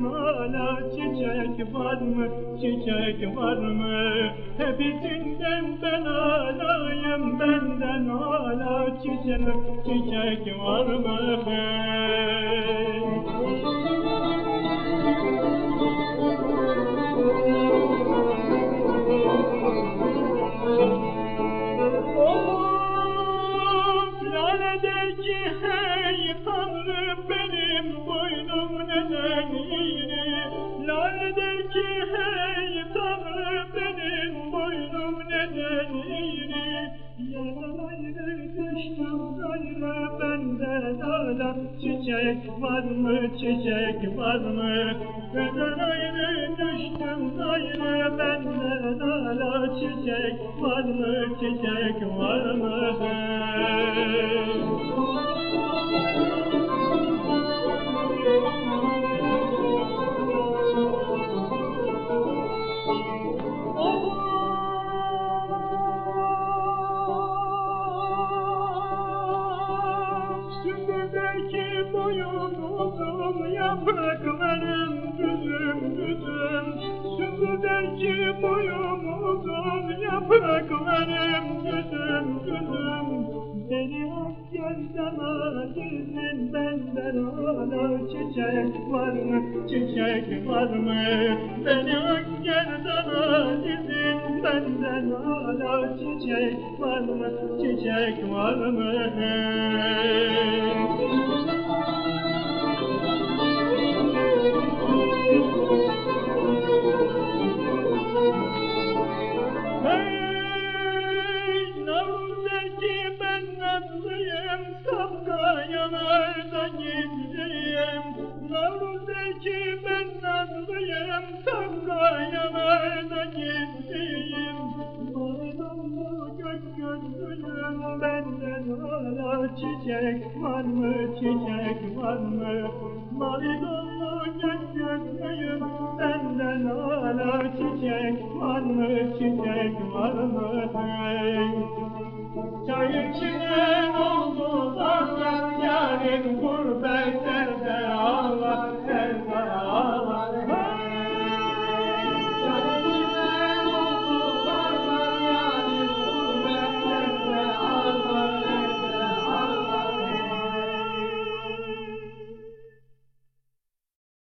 hala çiçek var mı? Çiçek var mı? Hepsinden ben alayım benden hala çiçek çiçek var mı Of lale der ki ki hey Tanrı benim boynum neden eğri Yerden ayrı düştüm gayrı benden hala Çiçek var mı çiçek var mı? Yerden ayrı düştüm gayrı benden hala Çiçek var mı çiçek var mı? Sümbüldeki Sümbüldeki boyun uzun yapraklarım düzüm düzüm Beni akgölden dizin benden hala çiçek var mı? Çiçek var mı? Beni akgölden dizin benden hala çiçek var mı? Çiçek var mı çiçek var mı, çiçek var mı? Maydonlu gök gözlüyüm, benden hala çiçek var mı, çiçek mı? Çay içinen oldu dağlar yarın gurbete